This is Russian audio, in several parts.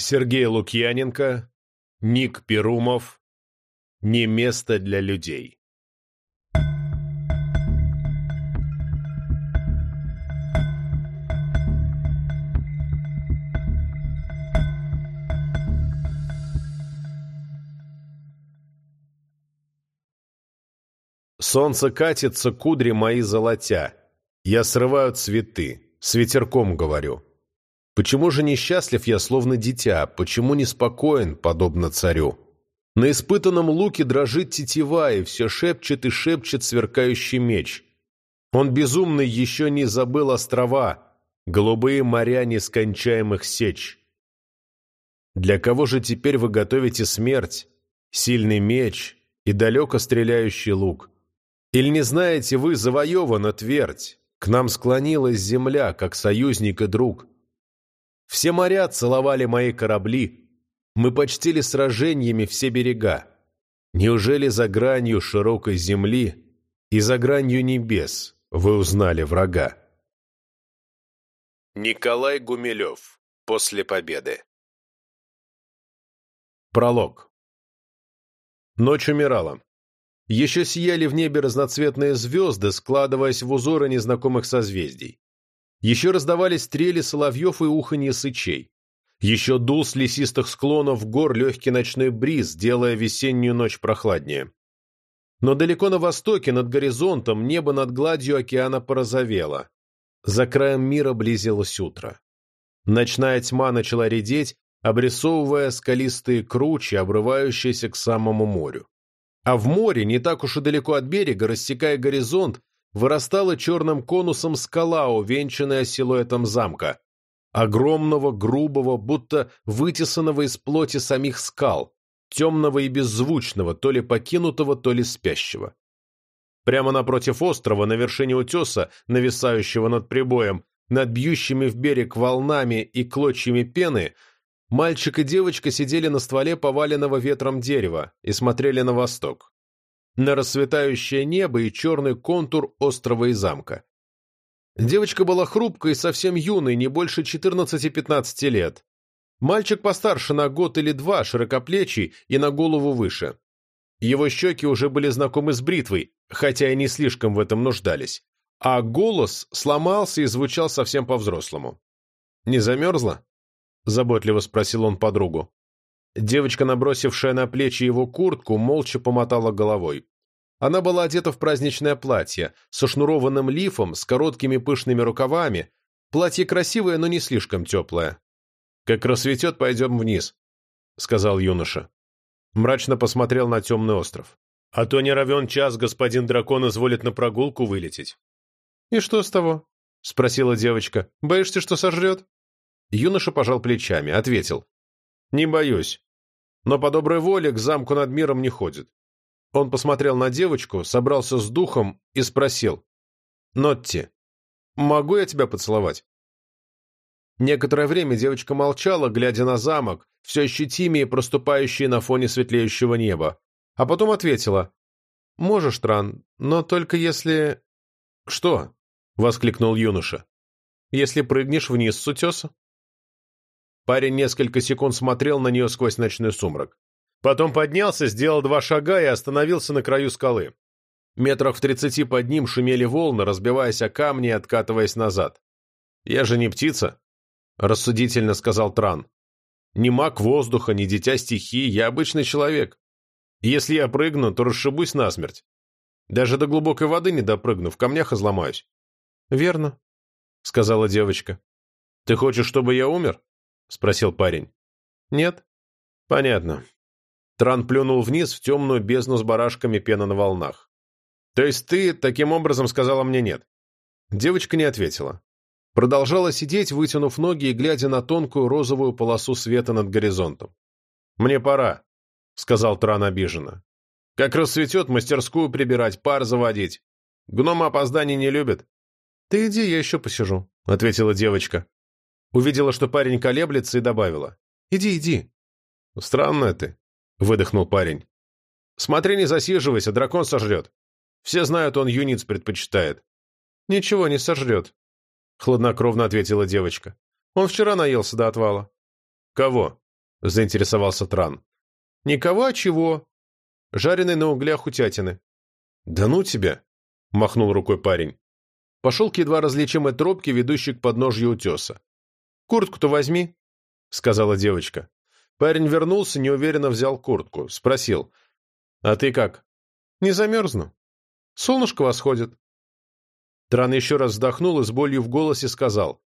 Сергей Лукьяненко, Ник Перумов, «Не место для людей». Солнце катится, кудри мои золотя. Я срываю цветы, с ветерком говорю. Почему же несчастлив я, словно дитя? Почему неспокоен, подобно царю? На испытанном луке дрожит тетива, и все шепчет и шепчет сверкающий меч. Он безумный еще не забыл острова, голубые моря нескончаемых сеч. Для кого же теперь вы готовите смерть, сильный меч и далеко стреляющий лук? Или не знаете вы, завоевана твердь, к нам склонилась земля, как союзник и друг. Все моря целовали мои корабли, мы почтили сражениями все берега. Неужели за гранью широкой земли и за гранью небес вы узнали врага? Николай Гумилев. После победы. Пролог. Ночь умирала. Еще сияли в небе разноцветные звезды, складываясь в узоры незнакомых созвездий. Еще раздавались стрели соловьев и уханье сычей. Еще дул с лесистых склонов гор легкий ночной бриз, делая весеннюю ночь прохладнее. Но далеко на востоке, над горизонтом, небо над гладью океана порозовело. За краем мира близилось утро. Ночная тьма начала редеть, обрисовывая скалистые кручи, обрывающиеся к самому морю. А в море, не так уж и далеко от берега, рассекая горизонт, вырастала черным конусом скала, увенчанная силуэтом замка. Огромного, грубого, будто вытесанного из плоти самих скал, темного и беззвучного, то ли покинутого, то ли спящего. Прямо напротив острова, на вершине утеса, нависающего над прибоем, над бьющими в берег волнами и клочьями пены, Мальчик и девочка сидели на стволе поваленного ветром дерева и смотрели на восток. На расцветающее небо и черный контур острова и замка. Девочка была хрупкой и совсем юной, не больше 14-15 лет. Мальчик постарше на год или два, широкоплечий и на голову выше. Его щеки уже были знакомы с бритвой, хотя и не слишком в этом нуждались. А голос сломался и звучал совсем по-взрослому. «Не замерзла?» — заботливо спросил он подругу. Девочка, набросившая на плечи его куртку, молча помотала головой. Она была одета в праздничное платье, со шнурованным лифом, с короткими пышными рукавами. Платье красивое, но не слишком теплое. «Как рассветет, пойдем вниз», — сказал юноша. Мрачно посмотрел на темный остров. «А то не равен час господин дракон изволит на прогулку вылететь». «И что с того?» — спросила девочка. «Боишься, что сожрет?» Юноша пожал плечами, ответил. «Не боюсь. Но по доброй воле к замку над миром не ходит». Он посмотрел на девочку, собрался с духом и спросил. «Нотти, могу я тебя поцеловать?» Некоторое время девочка молчала, глядя на замок, все ощутимее проступающий на фоне светлеющего неба, а потом ответила. «Можешь, Тран, но только если...» «Что?» — воскликнул юноша. «Если прыгнешь вниз с утеса». Парень несколько секунд смотрел на нее сквозь ночной сумрак. Потом поднялся, сделал два шага и остановился на краю скалы. Метрах в тридцати под ним шумели волны, разбиваясь о камни и откатываясь назад. «Я же не птица», — рассудительно сказал Тран. «Не маг воздуха, не дитя стихии, я обычный человек. Если я прыгну, то расшибусь насмерть. Даже до глубокой воды не допрыгну, в камнях изломаюсь». «Верно», — сказала девочка. «Ты хочешь, чтобы я умер?» — спросил парень. «Нет?» «Понятно». Тран плюнул вниз в темную бездну с барашками пена на волнах. «То есть ты таким образом сказала мне нет?» Девочка не ответила. Продолжала сидеть, вытянув ноги и глядя на тонкую розовую полосу света над горизонтом. «Мне пора», — сказал Тран обиженно. «Как рассветет, мастерскую прибирать, пар заводить. Гномы опозданий не любят». «Ты иди, я еще посижу», — ответила девочка. Увидела, что парень колеблется, и добавила. «Иди, иди». «Странная ты», — выдохнул парень. «Смотри, не засиживайся, дракон сожрет. Все знают, он юниц предпочитает». «Ничего не сожрет», — хладнокровно ответила девочка. «Он вчера наелся до отвала». «Кого?» — заинтересовался Тран. «Никого, а чего? Жареный на углях утятины». «Да ну тебя!» — махнул рукой парень. Пошел к едва различимой тропке, ведущей к подножью утеса. «Куртку-то возьми», — сказала девочка. Парень вернулся, неуверенно взял куртку. Спросил. «А ты как?» «Не замерзну. Солнышко восходит». Тран еще раз вздохнул и с болью в голосе сказал.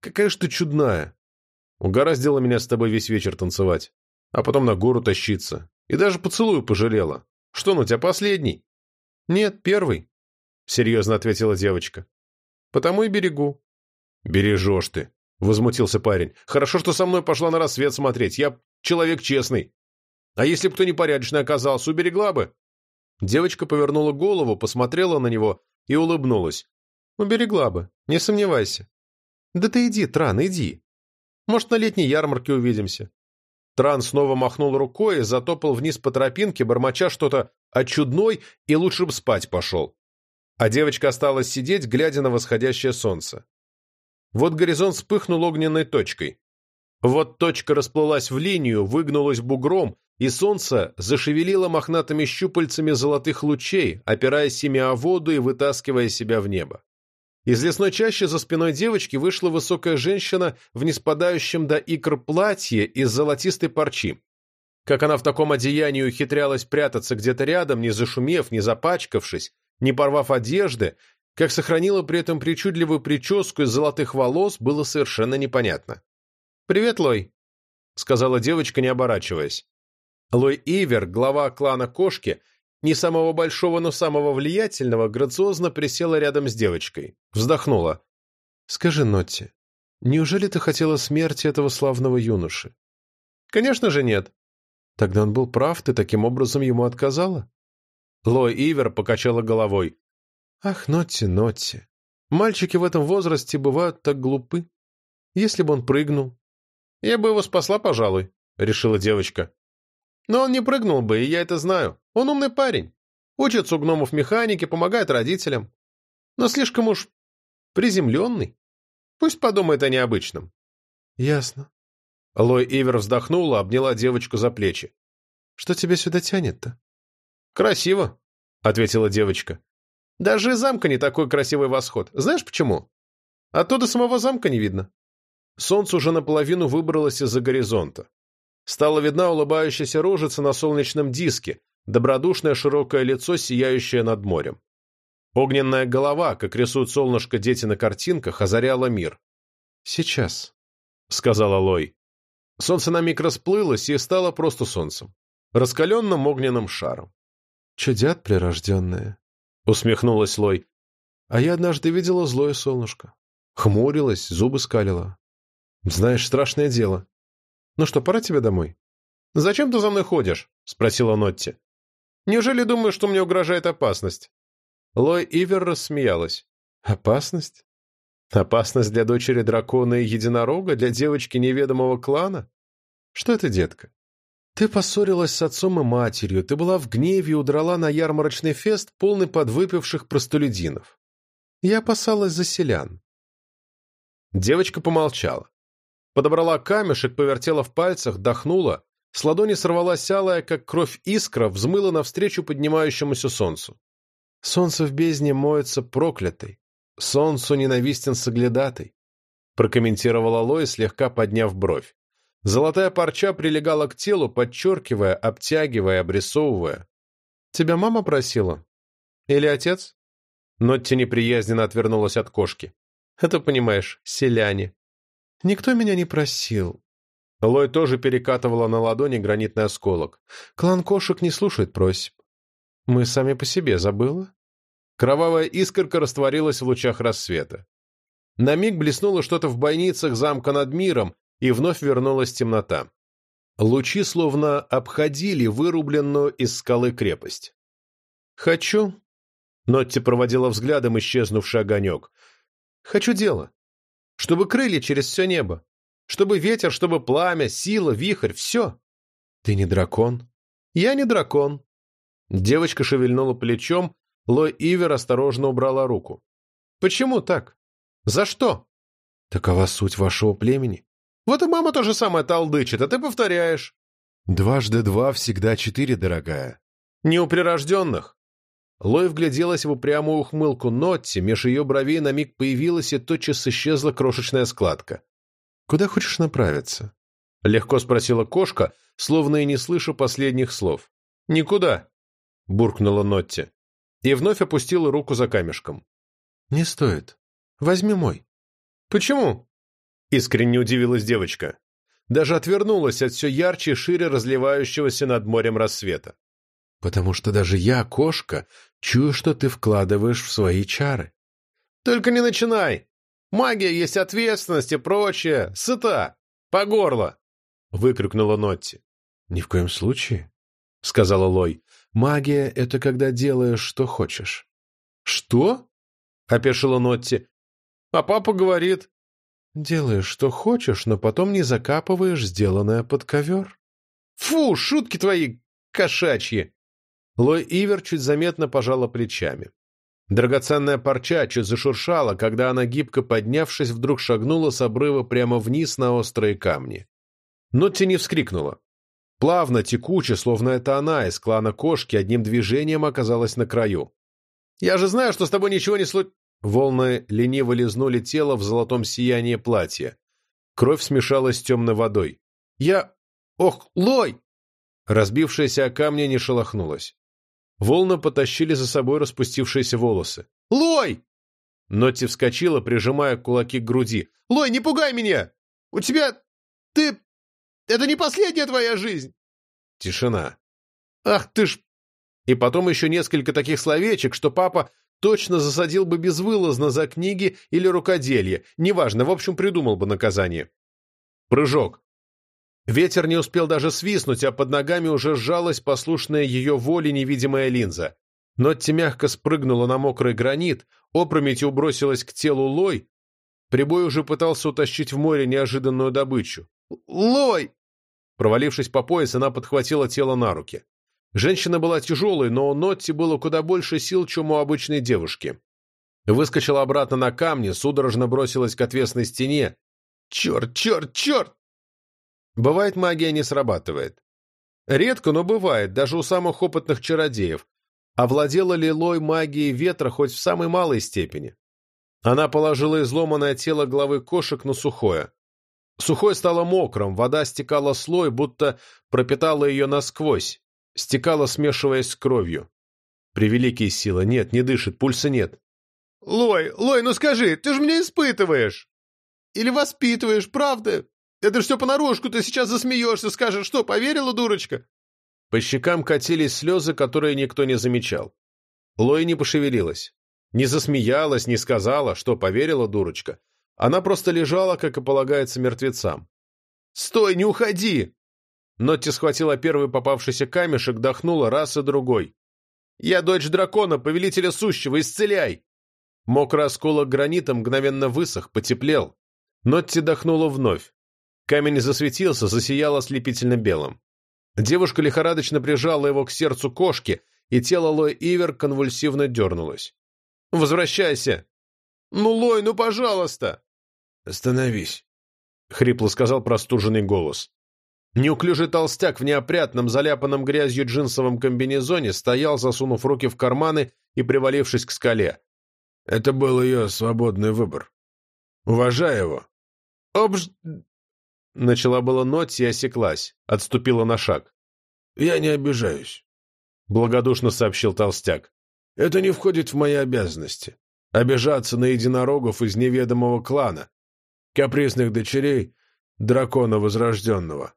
«Какая ж ты чудная! Угораздило меня с тобой весь вечер танцевать, а потом на гору тащиться. И даже поцелую пожалела. Что, ну тебя последний?» «Нет, первый», — серьезно ответила девочка. «Потому и берегу». «Бережешь ты», — возмутился парень. «Хорошо, что со мной пошла на рассвет смотреть. Я человек честный. А если бы кто непорядочный оказался, уберегла бы?» Девочка повернула голову, посмотрела на него и улыбнулась. «Уберегла бы, не сомневайся». «Да ты иди, Тран, иди. Может, на летней ярмарке увидимся». Тран снова махнул рукой и затопал вниз по тропинке, бормоча что-то о чудной и лучше бы спать пошел. А девочка осталась сидеть, глядя на восходящее солнце. Вот горизонт вспыхнул огненной точкой. Вот точка расплылась в линию, выгнулась бугром, и солнце зашевелило мохнатыми щупальцами золотых лучей, опираясь ими о воду и вытаскивая себя в небо. Из лесной чащи за спиной девочки вышла высокая женщина в неспадающем до икр платье из золотистой парчи. Как она в таком одеянии ухитрялась прятаться где-то рядом, не зашумев, не запачкавшись, не порвав одежды, как сохранила при этом причудливую прическу из золотых волос, было совершенно непонятно. «Привет, Лой», — сказала девочка, не оборачиваясь. Лой Ивер, глава клана Кошки, не самого большого, но самого влиятельного, грациозно присела рядом с девочкой. Вздохнула. «Скажи, Нотти, неужели ты хотела смерти этого славного юноши?» «Конечно же нет». «Тогда он был прав, ты таким образом ему отказала?» Лой Ивер покачала головой. «Ах, Нотти, Нотти, мальчики в этом возрасте бывают так глупы. Если бы он прыгнул...» «Я бы его спасла, пожалуй», — решила девочка. «Но он не прыгнул бы, и я это знаю. Он умный парень. Учится у гномов механики, помогает родителям. Но слишком уж приземленный. Пусть подумает о необычном». «Ясно». Лой Ивер вздохнула, обняла девочку за плечи. «Что тебя сюда тянет-то?» «Красиво», — ответила девочка. «Даже из замка не такой красивый восход. Знаешь почему? Оттуда самого замка не видно». Солнце уже наполовину выбралось из-за горизонта. Стала видна улыбающаяся рожица на солнечном диске, добродушное широкое лицо, сияющее над морем. Огненная голова, как рисуют солнышко дети на картинках, озаряла мир. «Сейчас», — сказала Лой. Солнце на миг расплылось и стало просто солнцем, раскаленным огненным шаром. «Чудят прирожденные», — усмехнулась Лой. «А я однажды видела злое солнышко. Хмурилась, зубы скалила. Знаешь, страшное дело. Ну что, пора тебе домой?» «Зачем ты за мной ходишь?» — спросила Нотти. «Неужели думаешь, что мне угрожает опасность?» Лой Ивер рассмеялась. «Опасность? Опасность для дочери дракона и единорога, для девочки неведомого клана? Что это, детка? Ты поссорилась с отцом и матерью, ты была в гневе и удрала на ярмарочный фест, полный подвыпивших простолюдинов. Я опасалась за селян. Девочка помолчала. Подобрала камешек, повертела в пальцах, дохнула. С ладони сорвалась алая, как кровь искра, взмыла навстречу поднимающемуся солнцу. Солнце в бездне моется проклятой. Солнцу ненавистен соглядатый, прокомментировала Лои, слегка подняв бровь. Золотая парча прилегала к телу, подчеркивая, обтягивая, обрисовывая. «Тебя мама просила? Или отец?» Нотти неприязненно отвернулась от кошки. «Это, понимаешь, селяне». «Никто меня не просил». Лой тоже перекатывала на ладони гранитный осколок. «Клан кошек не слушает просьб. Мы сами по себе, забыла?» Кровавая искорка растворилась в лучах рассвета. На миг блеснуло что-то в бойницах замка над миром, и вновь вернулась темнота. Лучи словно обходили вырубленную из скалы крепость. «Хочу...» — Нотти проводила взглядом исчезнувший огонек. «Хочу дело. Чтобы крылья через все небо. Чтобы ветер, чтобы пламя, сила, вихрь, все. Ты не дракон?» «Я не дракон». Девочка шевельнула плечом, Лой Ивер осторожно убрала руку. «Почему так? За что?» «Такова суть вашего племени. Вот и мама то же самое толдычит, а ты повторяешь. Дважды два всегда четыре, дорогая. Не у прирожденных. Лой вгляделась в упрямую ухмылку Нотти, меж ее бровей на миг появилась и тотчас исчезла крошечная складка. «Куда хочешь направиться?» — легко спросила кошка, словно и не слыша последних слов. «Никуда», — буркнула Нотти, и вновь опустила руку за камешком. «Не стоит. Возьми мой». «Почему?» — искренне удивилась девочка. Даже отвернулась от все ярче и шире разливающегося над морем рассвета. «Потому что даже я, кошка, чую, что ты вкладываешь в свои чары». «Только не начинай! Магия есть ответственность и прочее. Сыта! По горло!» — выкрикнула Нотти. «Ни в коем случае», — сказала Лой. «Магия — это когда делаешь, что хочешь». «Что?» — опешила Нотти. «А папа говорит...» «Делаешь, что хочешь, но потом не закапываешь сделанное под ковер». «Фу, шутки твои кошачьи!» Лой Ивер чуть заметно пожала плечами. Драгоценная парча чуть зашуршала, когда она, гибко поднявшись, вдруг шагнула с обрыва прямо вниз на острые камни. Нотти не вскрикнула. Плавно, текуче, словно это она из клана кошки, одним движением оказалась на краю. «Я же знаю, что с тобой ничего не случилось!» Волны лениво лизнули тело в золотом сиянии платья. Кровь смешалась с темной водой. «Я... Ох, Лой!» Разбившаяся о камни не шелохнулась. Волны потащили за собой распустившиеся волосы. «Лой!» Нотти вскочила, прижимая кулаки к груди. «Лой, не пугай меня! У тебя... Ты... Это не последняя твоя жизнь!» Тишина. «Ах ты ж...» И потом еще несколько таких словечек, что папа точно засадил бы безвылазно за книги или рукоделие. Неважно, в общем, придумал бы наказание. Прыжок. Ветер не успел даже свистнуть, а под ногами уже сжалась послушная ее воле невидимая линза. Нотти мягко спрыгнула на мокрый гранит, опрометью бросилась к телу Лой. Прибой уже пытался утащить в море неожиданную добычу. «Лой!» Провалившись по пояс, она подхватила тело на руки. Женщина была тяжелой, но у Нотти было куда больше сил, чем у обычной девушки. Выскочила обратно на камни, судорожно бросилась к отвесной стене. «Черт, черт, черт!» Бывает, магия не срабатывает. Редко, но бывает, даже у самых опытных чародеев. Овладела ли Лой магией ветра хоть в самой малой степени? Она положила изломанное тело главы кошек на сухое. Сухое стало мокрым, вода стекала слой, будто пропитала ее насквозь, стекала, смешиваясь с кровью. Превеликие силы. Нет, не дышит, пульса нет. «Лой, Лой, ну скажи, ты же меня испытываешь! Или воспитываешь, правда? Это что понарошку ты сейчас засмеешься, скажешь, что, поверила, дурочка?» По щекам катились слезы, которые никто не замечал. Лоя не пошевелилась. Не засмеялась, не сказала, что поверила, дурочка. Она просто лежала, как и полагается мертвецам. «Стой, не уходи!» Нотти схватила первый попавшийся камешек, дохнула раз и другой. «Я дочь дракона, повелителя сущего, исцеляй!» Мокрый осколок гранита мгновенно высох, потеплел. Нотти дохнула вновь. Камень засветился, засиял ослепительно белым. Девушка лихорадочно прижала его к сердцу кошки, и тело Лой Ивер конвульсивно дернулось. «Возвращайся!» «Ну, Лой, ну, пожалуйста!» «Остановись!» — хрипло сказал простуженный голос. Неуклюжий толстяк в неопрятном, заляпанном грязью джинсовом комбинезоне стоял, засунув руки в карманы и привалившись к скале. Это был ее свободный выбор. Уважай его. «Обж... Начала было Нотти и осеклась, отступила на шаг. «Я не обижаюсь», — благодушно сообщил толстяк. «Это не входит в мои обязанности. Обижаться на единорогов из неведомого клана, капризных дочерей дракона Возрожденного».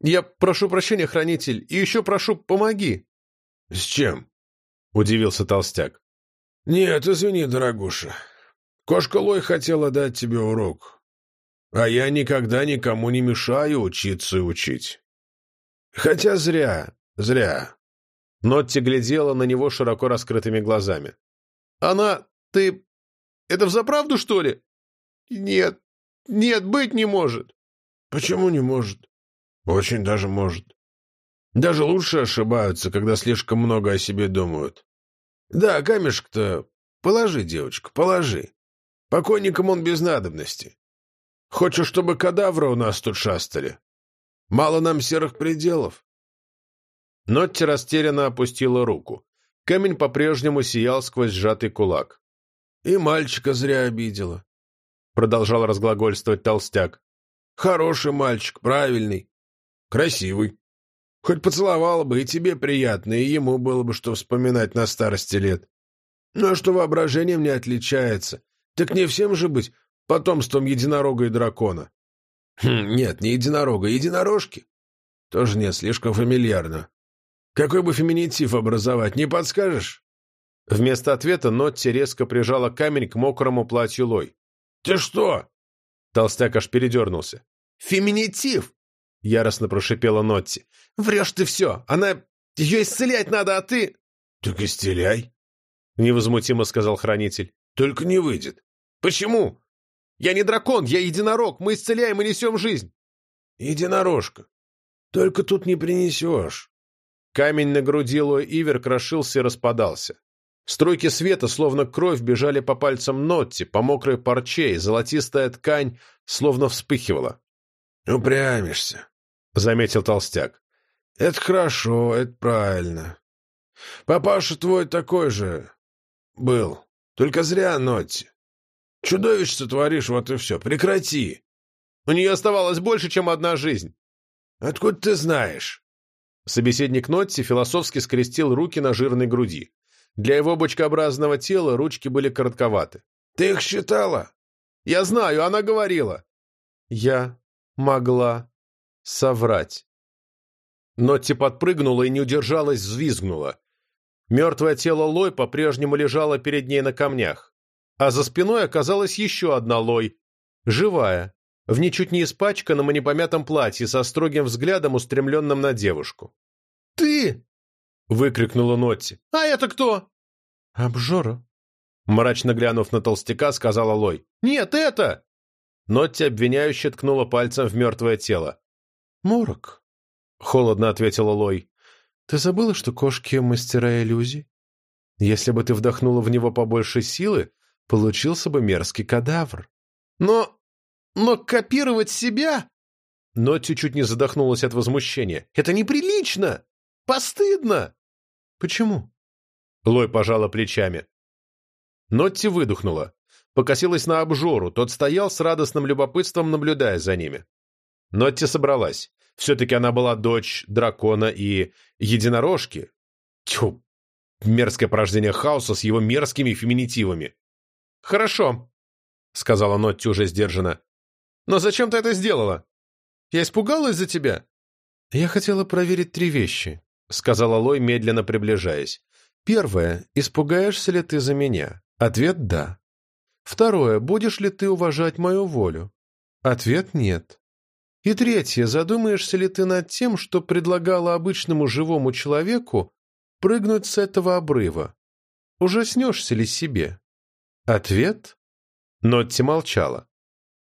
«Я прошу прощения, хранитель, и еще прошу, помоги». «С чем?» — удивился толстяк. «Нет, извини, дорогуша. Кошка Лой хотела дать тебе урок. А я никогда никому не мешаю учиться и учить. Хотя зря, зря. Нотти глядела на него широко раскрытыми глазами. «Она... ты... это взаправду, что ли?» «Нет, нет, быть не может». «Почему не может?» «Очень даже может. Даже лучше ошибаются, когда слишком много о себе думают. Да, камешек-то положи, девочка, положи. Покойникам он без надобности. Хочешь, чтобы кадавры у нас тут шастали? Мало нам серых пределов?» Нотти растерянно опустила руку. Камень по-прежнему сиял сквозь сжатый кулак. «И мальчика зря обидела», — продолжал разглагольствовать толстяк. «Хороший мальчик, правильный, красивый. Хоть поцеловала бы, и тебе приятно, и ему было бы что вспоминать на старости лет. Ну а что воображением не отличается, так не всем же быть потомством единорога и дракона. Хм, нет, не единорога, единорожки. Тоже нет, слишком фамильярно. Какой бы феминитив образовать, не подскажешь? Вместо ответа Нотти резко прижала камень к мокрому платью Лой. «Ты что?» Толстяк аж передернулся. «Феминитив!» — яростно прошипела Нотти. «Врешь ты все! Она... Ее исцелять надо, а ты...» «Так исцеляй!» — невозмутимо сказал хранитель. «Только не выйдет». «Почему? Я не дракон, я единорог. Мы исцеляем и несем жизнь». «Единорожка. Только тут не принесешь». Камень на груди Лой Ивер крошился и распадался. Струйки света, словно кровь, бежали по пальцам Нотти, по мокрой парче, и золотистая ткань словно вспыхивала. «Упрямишься», — заметил толстяк. «Это хорошо, это правильно. Папаша твой такой же был, только зря, Нотти. Чудовище сотворишь, вот и все. Прекрати. У нее оставалось больше, чем одна жизнь. Откуда ты знаешь?» Собеседник Нотти философски скрестил руки на жирной груди. Для его бочкообразного тела ручки были коротковаты. «Ты их считала?» «Я знаю, она говорила». «Я могла соврать». Нотти подпрыгнула и не удержалась, взвизгнула. Мертвое тело Лой по-прежнему лежало перед ней на камнях, а за спиной оказалась еще одна Лой, живая, в ничуть не испачканном и непомятом платье, со строгим взглядом, устремленным на девушку. «Ты!» — выкрикнула Нотти. «А это кто?» «Обжора», — мрачно глянув на толстяка, сказала Лой. «Нет, это!» Нотти обвиняюще ткнула пальцем в мертвое тело. «Морок», — холодно ответила Лой. «Ты забыла, что кошки — мастера иллюзий? Если бы ты вдохнула в него побольше силы, получился бы мерзкий кадавр». «Но... но копировать себя...» Нотти чуть не задохнулась от возмущения. «Это неприлично! Постыдно!» «Почему?» Лой пожала плечами. Нотти выдохнула. Покосилась на обжору, тот стоял с радостным любопытством, наблюдая за ними. Нотти собралась. Все-таки она была дочь дракона и единорожки. Тьфу, мерзкое порождение хаоса с его мерзкими феминитивами. «Хорошо», — сказала Нотти уже сдержанно. «Но зачем ты это сделала? Я испугалась за тебя?» «Я хотела проверить три вещи», — сказала Лой, медленно приближаясь. «Первое. Испугаешься ли ты за меня? Ответ — да. Второе. Будешь ли ты уважать мою волю? Ответ — нет. И третье. Задумаешься ли ты над тем, что предлагала обычному живому человеку прыгнуть с этого обрыва? Ужаснешься ли себе? Ответ? Нотти молчала.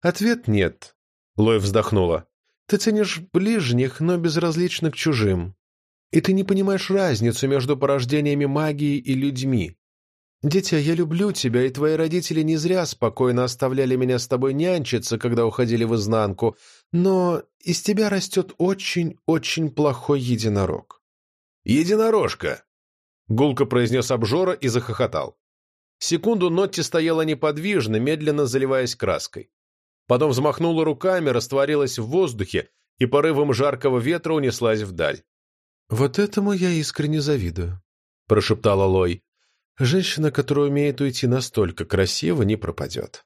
Ответ нет. Лой вздохнула. Ты ценишь ближних, но безразличных к чужим. И ты не понимаешь разницу между порождениями магии и людьми. Дитя, я люблю тебя, и твои родители не зря спокойно оставляли меня с тобой нянчиться, когда уходили в изнанку, но из тебя растет очень-очень плохой единорог». «Единорожка!» — гулко произнес обжора и захохотал. Секунду Нотти стояла неподвижно, медленно заливаясь краской. Потом взмахнула руками, растворилась в воздухе и порывом жаркого ветра унеслась вдаль. «Вот этому я искренне завидую», — прошептала Лой. «Женщина, которая умеет уйти настолько красиво, не пропадет».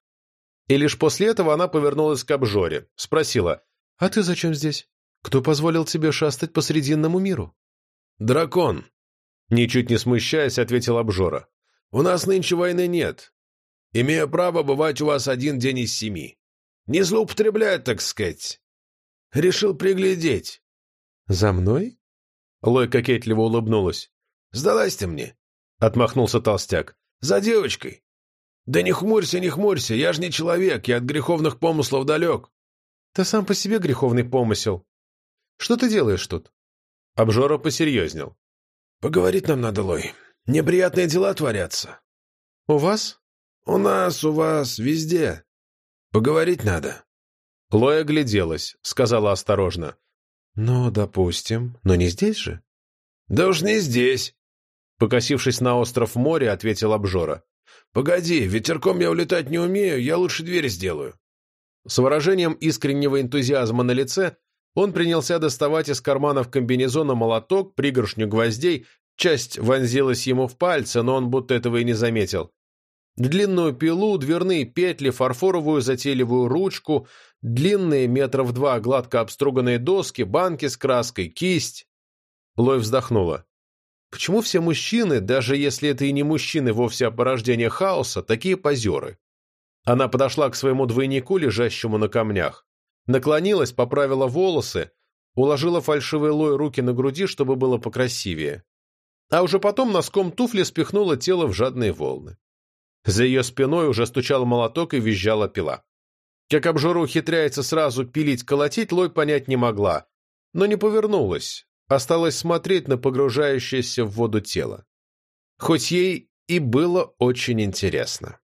И лишь после этого она повернулась к обжоре, спросила, «А ты зачем здесь? Кто позволил тебе шастать по Срединному миру?» «Дракон», — ничуть не смущаясь, ответил обжора. «У нас нынче войны нет. Имею право бывать у вас один день из семи. Не злоупотребляю, так сказать. Решил приглядеть». «За мной?» Лой кокетливо улыбнулась. «Сдалась ты мне», — отмахнулся толстяк. «За девочкой». «Да не хмурься, не хмурься, я ж не человек, я от греховных помыслов далек». «Ты сам по себе греховный помысел. Что ты делаешь тут?» Обжора посерьезнел. «Поговорить нам надо, Лой. Неприятные дела творятся». «У вас?» «У нас, у вас, везде. Поговорить надо». Лоя огляделась, сказала осторожно. «Ну, допустим, но не здесь же?» «Да уж не здесь», — покосившись на остров моря, ответил обжора. «Погоди, ветерком я улетать не умею, я лучше дверь сделаю». С выражением искреннего энтузиазма на лице он принялся доставать из карманов комбинезона молоток, пригоршню гвоздей, часть вонзилась ему в пальцы, но он будто этого и не заметил. Длинную пилу, дверные петли, фарфоровую затейливую ручку, длинные метров два гладко обструганные доски, банки с краской, кисть. Лой вздохнула. Почему все мужчины, даже если это и не мужчины вовсе, а порождение хаоса, такие позеры? Она подошла к своему двойнику, лежащему на камнях. Наклонилась, поправила волосы, уложила фальшивый лой руки на груди, чтобы было покрасивее. А уже потом носком туфли спихнула тело в жадные волны. За ее спиной уже стучал молоток и визжала пила. Как обжора ухитряется сразу пилить-колотить, Лой понять не могла, но не повернулась, осталось смотреть на погружающееся в воду тело. Хоть ей и было очень интересно.